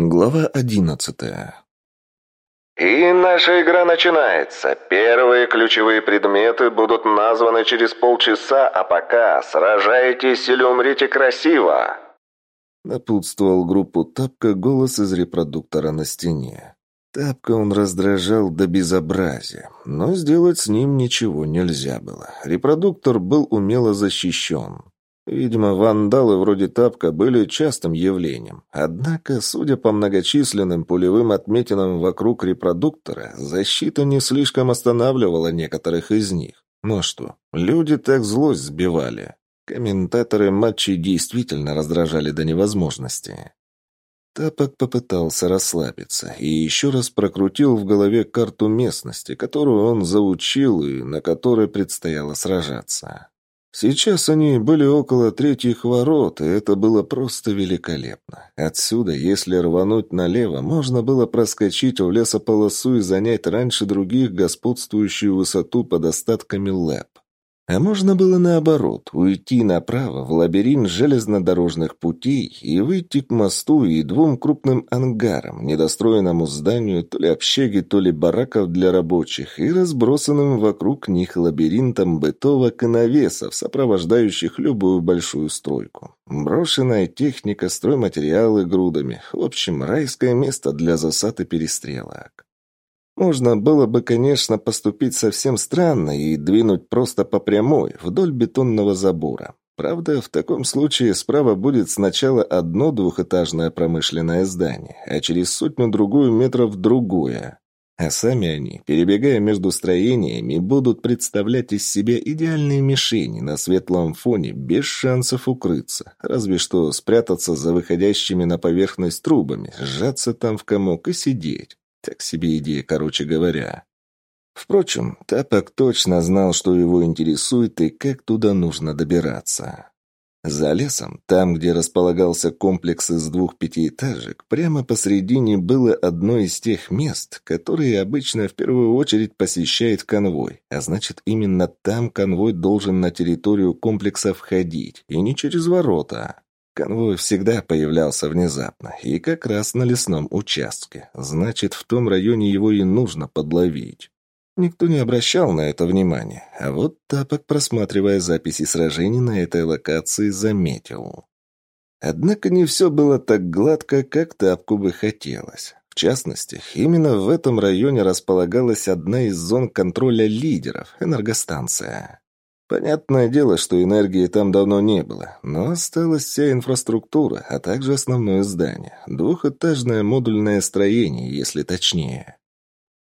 Глава одиннадцатая. И наша игра начинается. Первые ключевые предметы будут названы через полчаса, а пока сражайтесь или умрите красиво. Напутствовал группу Тапка голос из репродуктора на стене. Тапка он раздражал до безобразия, но сделать с ним ничего нельзя было. Репродуктор был умело защищен. Видимо, вандалы вроде Тапка были частым явлением. Однако, судя по многочисленным пулевым отметинам вокруг репродуктора, защита не слишком останавливала некоторых из них. Ну что, люди так злость сбивали. Комментаторы матчей действительно раздражали до невозможности. Тапок попытался расслабиться и еще раз прокрутил в голове карту местности, которую он заучил и на которой предстояло сражаться. Сейчас они были около третьих ворот, и это было просто великолепно. Отсюда, если рвануть налево, можно было проскочить в лесополосу и занять раньше других господствующую высоту под остатками лэп. А можно было наоборот, уйти направо в лабиринт железнодорожных путей и выйти к мосту и двум крупным ангарам, недостроенному зданию то ли общаги, то ли бараков для рабочих, и разбросанным вокруг них лабиринтом бытовок и навесов, сопровождающих любую большую стройку. Брошенная техника, стройматериалы грудами. В общем, райское место для засад и перестрелок. Можно было бы, конечно, поступить совсем странно и двинуть просто по прямой, вдоль бетонного забора. Правда, в таком случае справа будет сначала одно двухэтажное промышленное здание, а через сотню-другую метров другое. А сами они, перебегая между строениями, будут представлять из себя идеальные мишени на светлом фоне, без шансов укрыться, разве что спрятаться за выходящими на поверхность трубами, сжаться там в комок и сидеть. Так себе идея, короче говоря. Впрочем, Тапок точно знал, что его интересует и как туда нужно добираться. За лесом, там, где располагался комплекс из двух пятиэтажек, прямо посредине было одно из тех мест, которые обычно в первую очередь посещает конвой, а значит, именно там конвой должен на территорию комплекса входить, и не через ворота. Конвой всегда появлялся внезапно, и как раз на лесном участке. Значит, в том районе его и нужно подловить. Никто не обращал на это внимания, а вот Тапок, просматривая записи сражений на этой локации, заметил. Однако не все было так гладко, как Тапку бы хотелось. В частности, именно в этом районе располагалась одна из зон контроля лидеров – энергостанция. Понятное дело, что энергии там давно не было, но осталась вся инфраструктура, а также основное здание. Двухэтажное модульное строение, если точнее.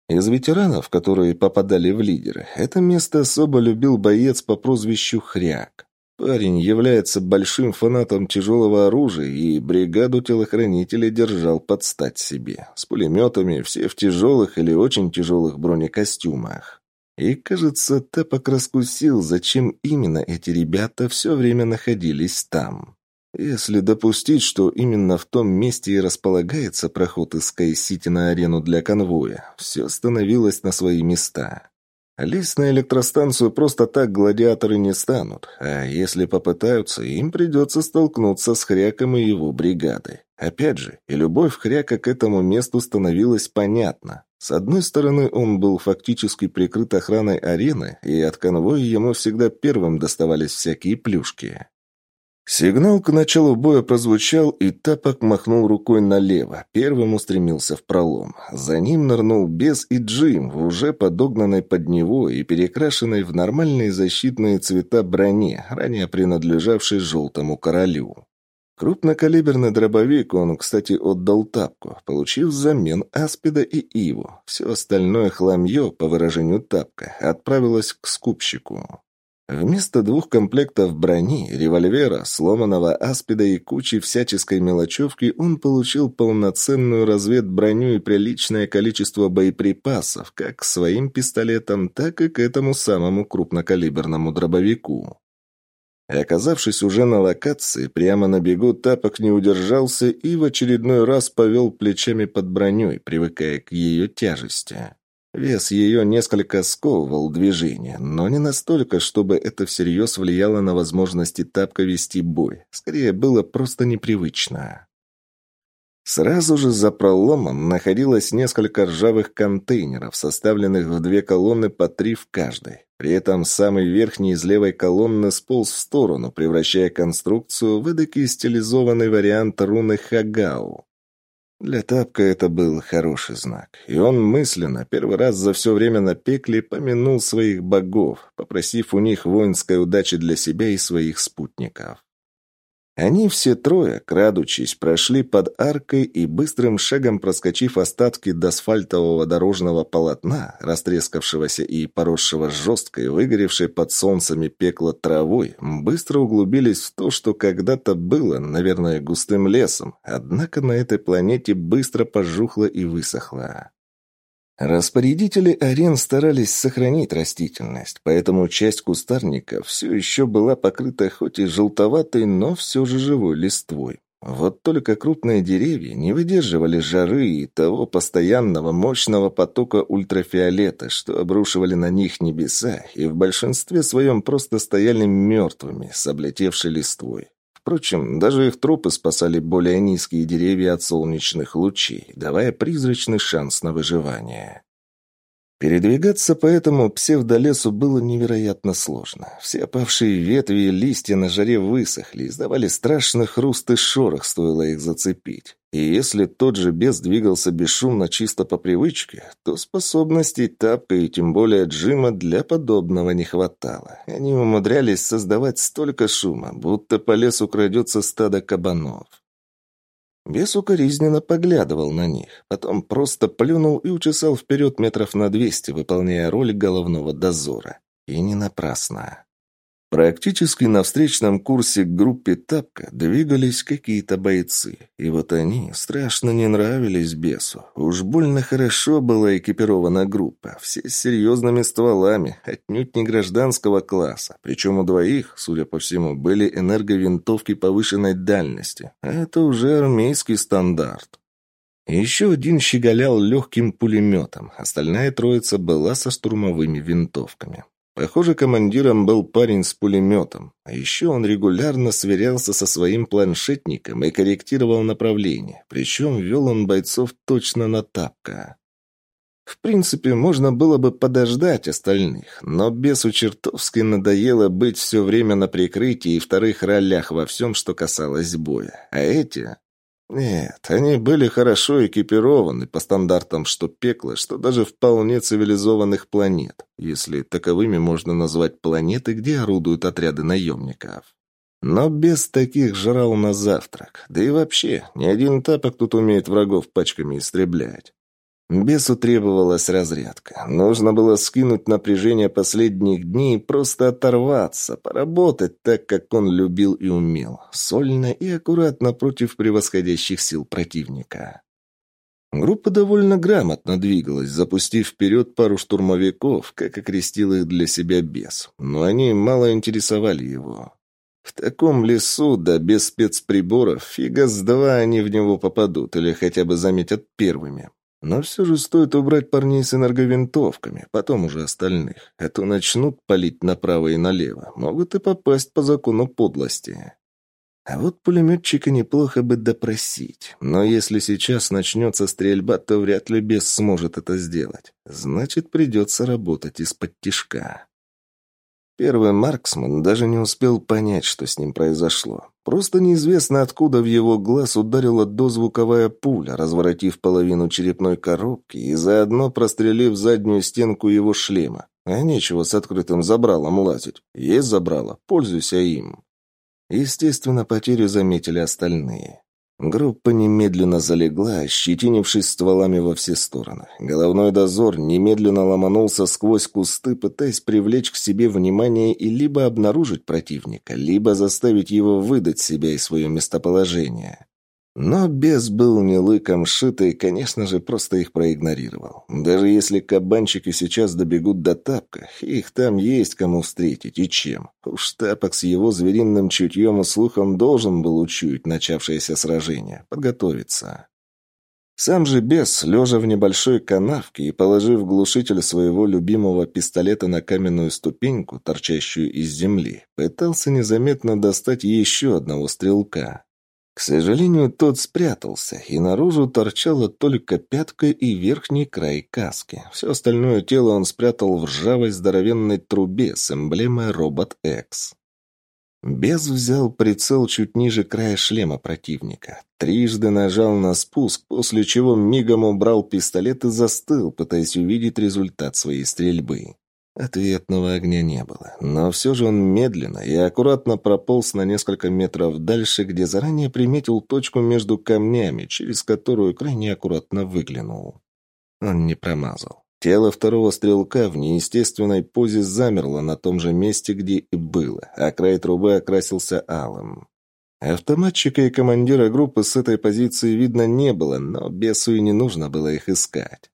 Из ветеранов, которые попадали в лидеры, это место особо любил боец по прозвищу Хряк. Парень является большим фанатом тяжелого оружия и бригаду телохранителей держал под стать себе. С пулеметами, все в тяжелых или очень тяжелых бронекостюмах. И, кажется, Тапок раскусил, зачем именно эти ребята все время находились там. Если допустить, что именно в том месте и располагается проход из Скай-Сити на арену для конвоя, все становилось на свои места. Лезть на электростанцию просто так гладиаторы не станут, а если попытаются, им придется столкнуться с Хряком и его бригадой. Опять же, и любовь Хряка к этому месту становилась понятна. С одной стороны, он был фактически прикрыт охраной арены, и от конвоя ему всегда первым доставались всякие плюшки. Сигнал к началу боя прозвучал, и Тапок махнул рукой налево, первым устремился в пролом. За ним нырнул Бес и Джим в уже подогнанной под него и перекрашенной в нормальные защитные цвета броне, ранее принадлежавшей желтому королю. Крупнокалиберный дробовик он, кстати, отдал Тапку, получив взамен Аспида и Иву. Все остальное хламье, по выражению Тапка, отправилось к скупщику. Вместо двух комплектов брони, револьвера, сломанного аспида и кучи всяческой мелочевки он получил полноценную разведброню и приличное количество боеприпасов, как к своим пистолетам, так и к этому самому крупнокалиберному дробовику. И оказавшись уже на локации, прямо на бегу тапок не удержался и в очередной раз повел плечами под броней, привыкая к ее тяжести. Вес ее несколько сковывал движение, но не настолько, чтобы это всерьез влияло на возможности тапка вести бой. Скорее, было просто непривычно. Сразу же за проломом находилось несколько ржавых контейнеров, составленных в две колонны по три в каждой. При этом самый верхний из левой колонны сполз в сторону, превращая конструкцию в эдакий стилизованный вариант руны Хагау. Для Тапка это был хороший знак, и он мысленно, первый раз за все время на пекле, помянул своих богов, попросив у них воинской удачи для себя и своих спутников. Они все трое, крадучись, прошли под аркой и быстрым шагом проскочив остатки до асфальтового дорожного полотна, растрескавшегося и поросшего жесткой, выгоревшей под солнцами пекло травой, быстро углубились в то, что когда-то было, наверное, густым лесом, однако на этой планете быстро пожухло и высохло. Распорядители арен старались сохранить растительность, поэтому часть кустарника все еще была покрыта хоть и желтоватой, но все же живой листвой. Вот только крупные деревья не выдерживали жары и того постоянного мощного потока ультрафиолета, что обрушивали на них небеса, и в большинстве своем просто стояли мертвыми, с облетевшей листвой. Впрочем, даже их трупы спасали более низкие деревья от солнечных лучей, давая призрачный шанс на выживание. Передвигаться по этому псевдолесу было невероятно сложно. Все опавшие ветви и листья на жаре высохли, издавали страшный хруст и шорох, стоило их зацепить. И если тот же бес двигался бесшумно чисто по привычке, то способностей Тапка и тем более Джима для подобного не хватало. Они умудрялись создавать столько шума, будто по лесу крадется стадо кабанов. Бес укоризненно поглядывал на них, потом просто плюнул и учесал вперед метров на двести, выполняя роль головного дозора. И не напрасно. Практически на встречном курсе к группе «Тапка» двигались какие-то бойцы. И вот они страшно не нравились бесу. Уж больно хорошо была экипирована группа. Все с серьезными стволами, отнюдь не гражданского класса. Причем у двоих, судя по всему, были энерговинтовки повышенной дальности. А это уже армейский стандарт. Еще один щеголял легким пулеметом. Остальная троица была со штурмовыми винтовками. Похоже, командиром был парень с пулеметом, а еще он регулярно сверялся со своим планшетником и корректировал направление, причем вел он бойцов точно на тапка. В принципе, можно было бы подождать остальных, но бесу чертовски надоело быть все время на прикрытии и вторых ролях во всем, что касалось боя. А эти нет, они были хорошо экипированы по стандартам что пекла, что даже вполне цивилизованных планет, если таковыми можно назвать планеты, где орудуют отряды наемников. Но без таких жрал на завтрак. Да и вообще, ни один тапок тут умеет врагов пачками истреблять. Бесу требовалась разрядка. Нужно было скинуть напряжение последних дней и просто оторваться, поработать так, как он любил и умел, сольно и аккуратно против превосходящих сил противника. Группа довольно грамотно двигалась, запустив вперед пару штурмовиков, как окрестил их для себя бес, но они мало интересовали его. В таком лесу, да без спецприборов, фига с два они в него попадут или хотя бы заметят первыми. Но все же стоит убрать парней с энерговинтовками, потом уже остальных. А то начнут палить направо и налево. Могут и попасть по закону подлости. А вот пулеметчика неплохо бы допросить. Но если сейчас начнется стрельба, то вряд ли бес сможет это сделать. Значит, придется работать из-под тишка. Первый марксман даже не успел понять, что с ним произошло. Просто неизвестно откуда в его глаз ударила дозвуковая пуля, разворотив половину черепной коробки и заодно прострелив заднюю стенку его шлема. А нечего с открытым забралом лазить. Есть забрало, пользуйся им. Естественно, потерю заметили остальные. Группа немедленно залегла, щетинившись стволами во все стороны. Головной дозор немедленно ломанулся сквозь кусты, пытаясь привлечь к себе внимание и либо обнаружить противника, либо заставить его выдать себя и свое местоположение. Но бес был не лыком шит и, конечно же, просто их проигнорировал. Даже если кабанчики сейчас добегут до тапка, их там есть кому встретить и чем. Уж тапок с его звериным чутьем и слухом должен был учуять начавшееся сражение, подготовиться. Сам же бес, лежа в небольшой канавке и положив глушитель своего любимого пистолета на каменную ступеньку, торчащую из земли, пытался незаметно достать еще одного стрелка. К сожалению, тот спрятался, и наружу торчала только пятка и верхний край каски. Все остальное тело он спрятал в ржавой здоровенной трубе с эмблемой «Робот X». Без взял прицел чуть ниже края шлема противника. Трижды нажал на спуск, после чего мигом убрал пистолет и застыл, пытаясь увидеть результат своей стрельбы. Ответного огня не было, но все же он медленно и аккуратно прополз на несколько метров дальше, где заранее приметил точку между камнями, через которую крайне аккуратно выглянул. Он не промазал. Тело второго стрелка в неестественной позе замерло на том же месте, где и было, а край трубы окрасился алым. Автоматчика и командира группы с этой позиции видно не было, но бесу и не нужно было их искать.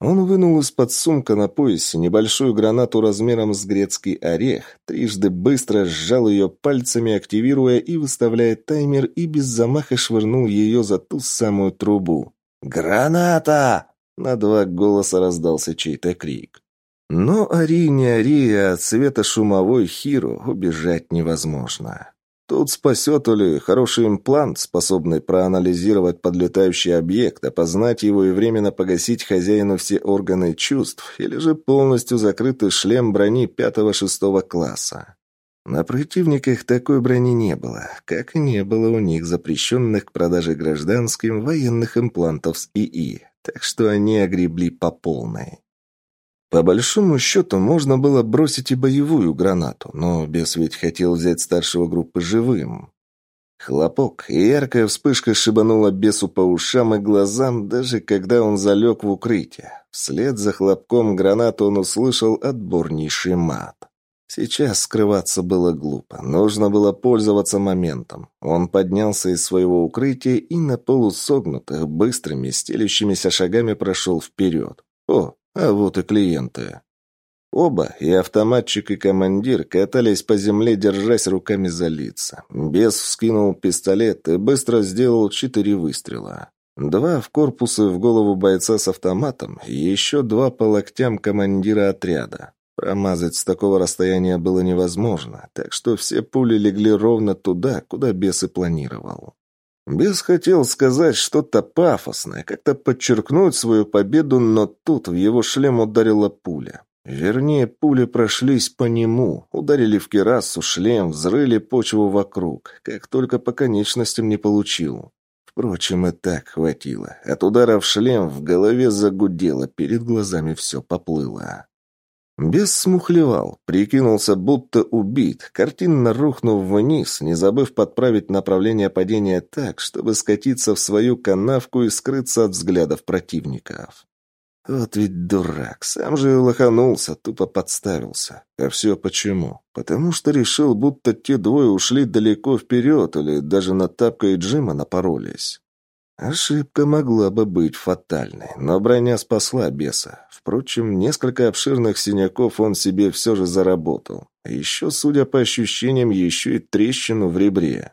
Он вынул из-под сумка на поясе небольшую гранату размером с грецкий орех, трижды быстро сжал ее пальцами, активируя и выставляя таймер, и без замаха швырнул ее за ту самую трубу. «Граната!» — на два голоса раздался чей-то крик. Но ори не ори, а от света шумовой хиру убежать невозможно. Тут спасет ли хороший имплант, способный проанализировать подлетающий объект, опознать его и временно погасить хозяину все органы чувств, или же полностью закрытый шлем брони пятого-шестого класса. На противниках такой брони не было, как и не было у них запрещенных к продаже гражданским военных имплантов с ИИ, так что они огребли по полной. По большому счету, можно было бросить и боевую гранату, но бес ведь хотел взять старшего группы живым. Хлопок и яркая вспышка шибанула бесу по ушам и глазам, даже когда он залег в укрытие. Вслед за хлопком гранату он услышал отборнейший мат. Сейчас скрываться было глупо. Нужно было пользоваться моментом. Он поднялся из своего укрытия и на полусогнутых, быстрыми, стелющимися шагами прошел вперед. О, а вот и клиенты. Оба, и автоматчик, и командир, катались по земле, держась руками за лица. Бес вскинул пистолет и быстро сделал четыре выстрела. Два в корпус и в голову бойца с автоматом, и еще два по локтям командира отряда. Промазать с такого расстояния было невозможно, так что все пули легли ровно туда, куда бес и планировал. Бес хотел сказать что-то пафосное, как-то подчеркнуть свою победу, но тут в его шлем ударила пуля. Вернее, пули прошлись по нему, ударили в керасу, шлем, взрыли почву вокруг, как только по конечностям не получил. Впрочем, и так хватило. От удара в шлем в голове загудело, перед глазами все поплыло. Бес смухлевал, прикинулся, будто убит, картинно рухнув вниз, не забыв подправить направление падения так, чтобы скатиться в свою канавку и скрыться от взглядов противников. Вот ведь дурак, сам же лоханулся, тупо подставился. А все почему? Потому что решил, будто те двое ушли далеко вперед или даже на Тапка и Джима напоролись. Ошибка могла бы быть фатальной, но броня спасла беса. Впрочем, несколько обширных синяков он себе все же заработал. А еще, судя по ощущениям, еще и трещину в ребре.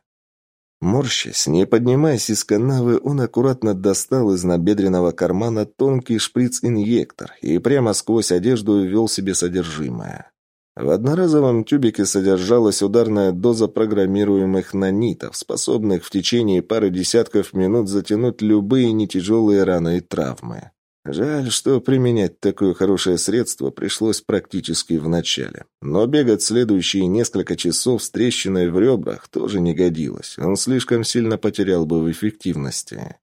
Морщась, не поднимаясь из канавы, он аккуратно достал из набедренного кармана тонкий шприц-инъектор и прямо сквозь одежду ввел себе содержимое. В одноразовом тюбике содержалась ударная доза программируемых нанитов, способных в течение пары десятков минут затянуть любые нетяжелые раны и травмы. Жаль, что применять такое хорошее средство пришлось практически в начале. Но бегать следующие несколько часов с трещиной в ребрах тоже не годилось. Он слишком сильно потерял бы в эффективности.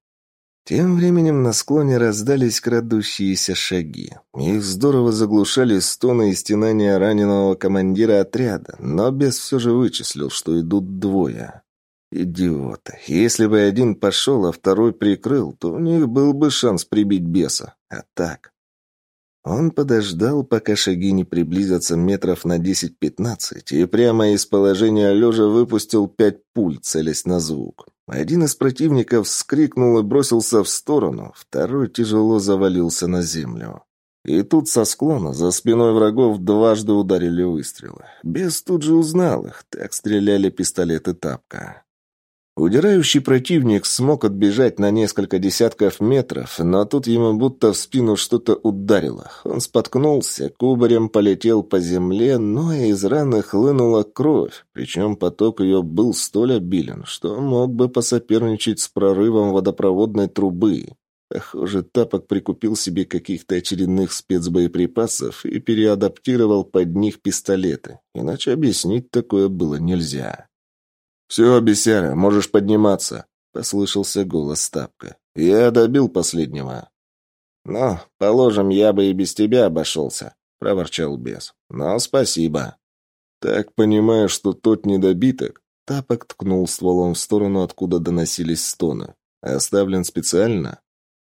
Тем временем на склоне раздались крадущиеся шаги. Их здорово заглушали стоны и стенания раненого командира отряда, но бес все же вычислил, что идут двое. Идиоты. Если бы один пошел, а второй прикрыл, то у них был бы шанс прибить беса. А так... Он подождал, пока шаги не приблизятся метров на 10-15, и прямо из положения лежа выпустил пять пуль, целясь на звук. Один из противников вскрикнул и бросился в сторону, второй тяжело завалился на землю. И тут со склона за спиной врагов дважды ударили выстрелы. Бес тут же узнал их, так стреляли пистолеты тапка. Удирающий противник смог отбежать на несколько десятков метров, но тут ему будто в спину что-то ударило. Он споткнулся, кубарем полетел по земле, но из раны хлынула кровь, причем поток ее был столь обилен, что мог бы посоперничать с прорывом водопроводной трубы. Похоже, Тапок прикупил себе каких-то очередных спецбоеприпасов и переадаптировал под них пистолеты, иначе объяснить такое было нельзя. «Все, бесяра, можешь подниматься», — послышался голос Тапка. «Я добил последнего». «Ну, положим, я бы и без тебя обошелся», — проворчал бес. «Но спасибо». «Так понимаю, что тот недобиток?» Тапок ткнул стволом в сторону, откуда доносились стоны. «Оставлен специально?»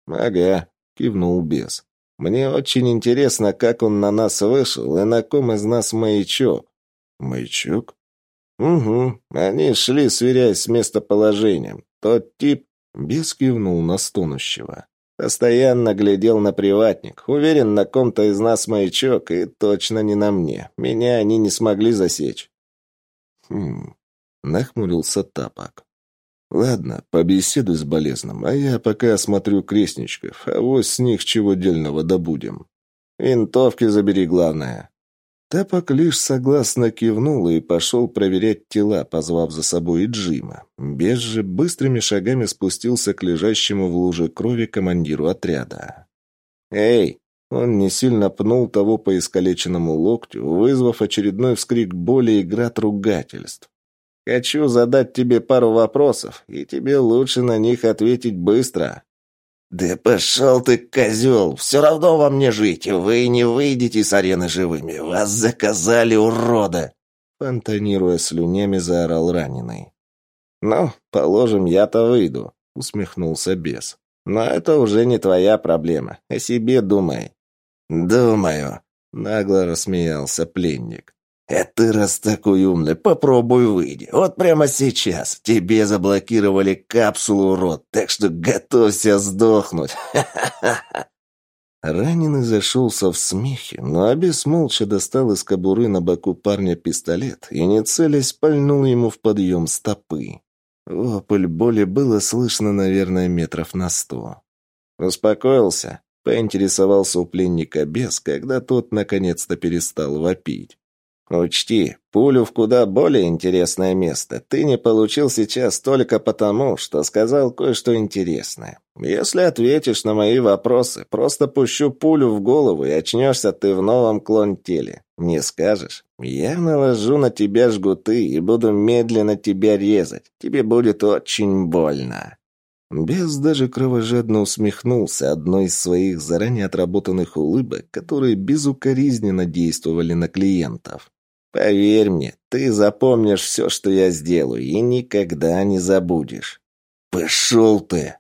«Ага», — кивнул бес. «Мне очень интересно, как он на нас вышел и на ком из нас маячок». «Маячок?» «Угу. Они шли, сверяясь с местоположением. Тот тип...» Бес кивнул на стонущего. «Постоянно глядел на приватник. Уверен, на ком-то из нас маячок, и точно не на мне. Меня они не смогли засечь». «Хм...» — нахмурился Тапок. «Ладно, побеседуй с болезным, а я пока осмотрю крестничков, а вот с них чего дельного добудем. Винтовки забери, главное». Тапок лишь согласно кивнул и пошел проверять тела, позвав за собой и Джима. Без же быстрыми шагами спустился к лежащему в луже крови командиру отряда. «Эй!» Он не сильно пнул того по искалеченному локтю, вызвав очередной вскрик боли и град ругательств. «Хочу задать тебе пару вопросов, и тебе лучше на них ответить быстро». «Да пошел ты, козел! Все равно вам не жить! Вы не выйдете с арены живыми! Вас заказали, урода!» Фонтанируя слюнями, заорал раненый. «Ну, положим, я-то выйду», — усмехнулся бес. «Но это уже не твоя проблема. О себе думай». «Думаю», — нагло рассмеялся пленник. «Это раз такой умный, попробуй выйди. Вот прямо сейчас. Тебе заблокировали капсулу, урод, так что готовься сдохнуть. Раненый зашелся в смехе, но Абис молча достал из кобуры на боку парня пистолет и, не целясь, пальнул ему в подъем стопы. Вопль боли было слышно, наверное, метров на сто. «Успокоился?» — поинтересовался у пленника бес, когда тот наконец-то перестал вопить. Учти, пулю в куда более интересное место ты не получил сейчас только потому, что сказал кое-что интересное. Если ответишь на мои вопросы, просто пущу пулю в голову, и очнешься ты в новом клон-теле. Не скажешь? Я наложу на тебя жгуты и буду медленно тебя резать. Тебе будет очень больно». Бес даже кровожадно усмехнулся одной из своих заранее отработанных улыбок, которые безукоризненно действовали на клиентов. Поверь мне, ты запомнишь все, что я сделаю, и никогда не забудешь. Пошел ты!»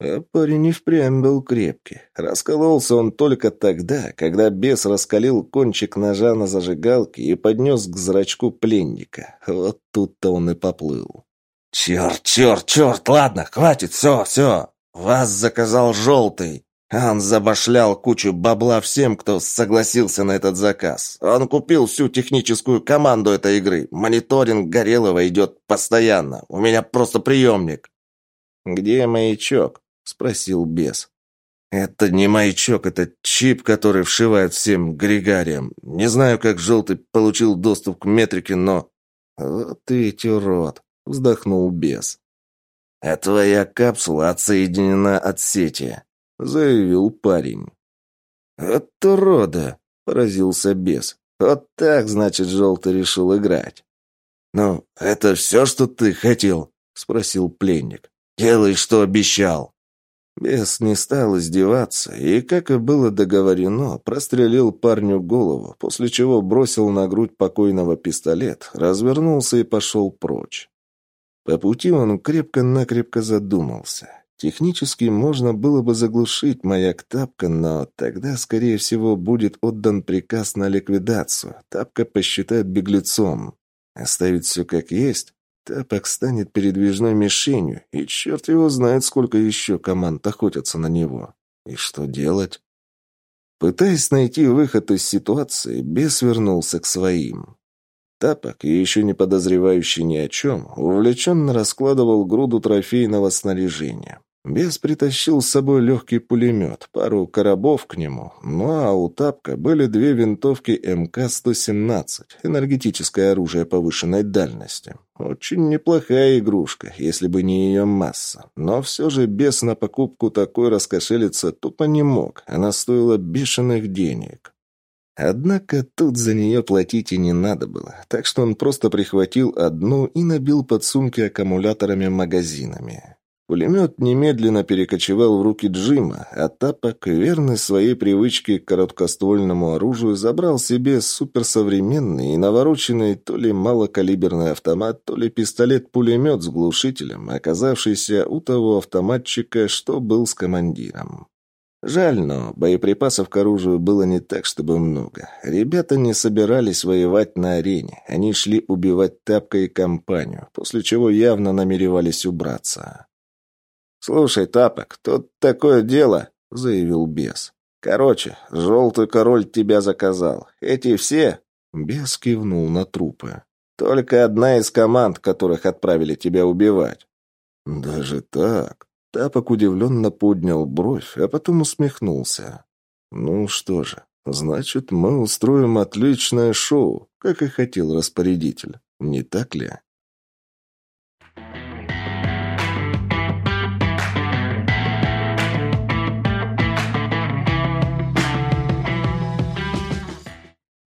А парень и впрямь был крепкий. Раскололся он только тогда, когда бес раскалил кончик ножа на зажигалке и поднес к зрачку пленника. Вот тут-то он и поплыл. «Черт, черт, черт, ладно, хватит, все, все. Вас заказал желтый. Он забашлял кучу бабла всем, кто согласился на этот заказ. Он купил всю техническую команду этой игры. Мониторинг Горелого идет постоянно. У меня просто приемник. «Где маячок?» — спросил бес. «Это не маячок, это чип, который вшивает всем грегариям. Не знаю, как Желтый получил доступ к метрике, но...» «Вот ведь урод!» — вздохнул бес. «А твоя капсула отсоединена от сети. — заявил парень. «От урода!» — поразился бес. «Вот так, значит, желтый решил играть». «Ну, это все, что ты хотел?» — спросил пленник. «Делай, что обещал». Бес не стал издеваться и, как и было договорено, прострелил парню голову, после чего бросил на грудь покойного пистолет, развернулся и пошел прочь. По пути он крепко-накрепко задумался. Технически можно было бы заглушить маяк Тапка, но тогда, скорее всего, будет отдан приказ на ликвидацию. Тапка посчитает беглецом. Оставить все как есть? Тапок станет передвижной мишенью, и черт его знает, сколько еще команд охотятся на него. И что делать? Пытаясь найти выход из ситуации, бес вернулся к своим. Тапок, еще не подозревающий ни о чем, увлеченно раскладывал груду трофейного снаряжения. Бес притащил с собой легкий пулемет, пару коробов к нему, ну а у Тапка были две винтовки МК-117, энергетическое оружие повышенной дальности. Очень неплохая игрушка, если бы не ее масса. Но все же Бес на покупку такой раскошелиться тупо не мог, она стоила бешеных денег. Однако тут за нее платить и не надо было, так что он просто прихватил одну и набил подсумки аккумуляторами-магазинами. Пулемет немедленно перекочевал в руки Джима, а Тапок, верный своей привычке к короткоствольному оружию, забрал себе суперсовременный и навороченный то ли малокалиберный автомат, то ли пистолет-пулемет с глушителем, оказавшийся у того автоматчика, что был с командиром. Жаль, но боеприпасов к оружию было не так, чтобы много. Ребята не собирались воевать на арене, они шли убивать Тапка и компанию, после чего явно намеревались убраться. «Слушай, Тапок, тут такое дело», — заявил бес. «Короче, желтый король тебя заказал. Эти все...» Бес кивнул на трупы. «Только одна из команд, которых отправили тебя убивать». «Даже так?» Тапок удивленно поднял бровь, а потом усмехнулся. «Ну что же, значит, мы устроим отличное шоу, как и хотел распорядитель, не так ли?»